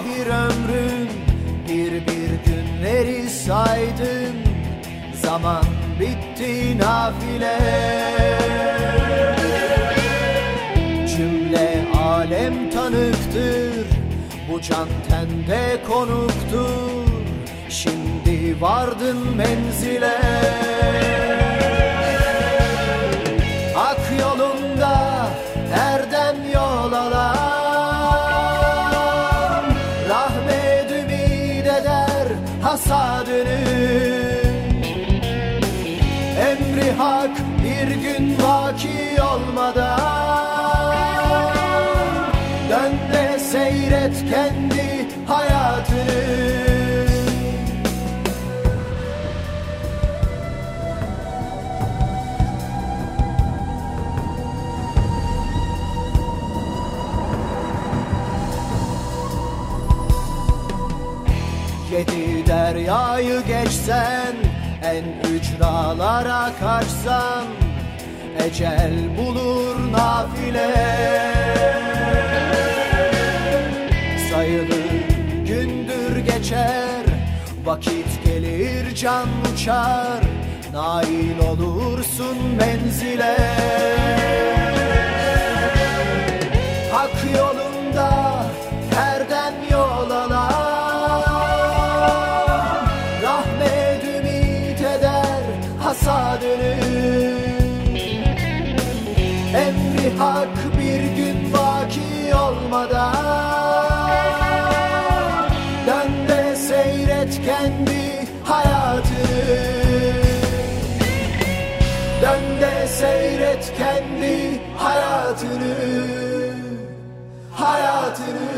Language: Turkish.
mahir ömrün Bir bir günleri saydın. Zaman bitti nafile. Cümle alem tanıktır Bu can tende konuktur. Şimdi vardın menzile hasadını Emri hak bir gün vaki olmadan Yedi deryayı geçsen En ücralara kaçsan Ecel bulur nafile. Sayılı gündür geçer Vakit gelir can uçar Nail olursun menzile hasadını. Emri hak bir gün vaki olmadan. Dön de seyret kendi hayatını Dön de seyret kendi hayatını. Hayatını